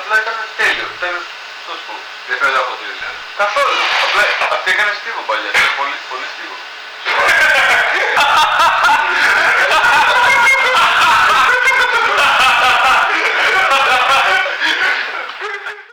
απλά ήταν τέλειο. Τέλειο, θα σου. Δεν από τη. Καθόλου. Απλά αυτή έκανες στίβο παλιά.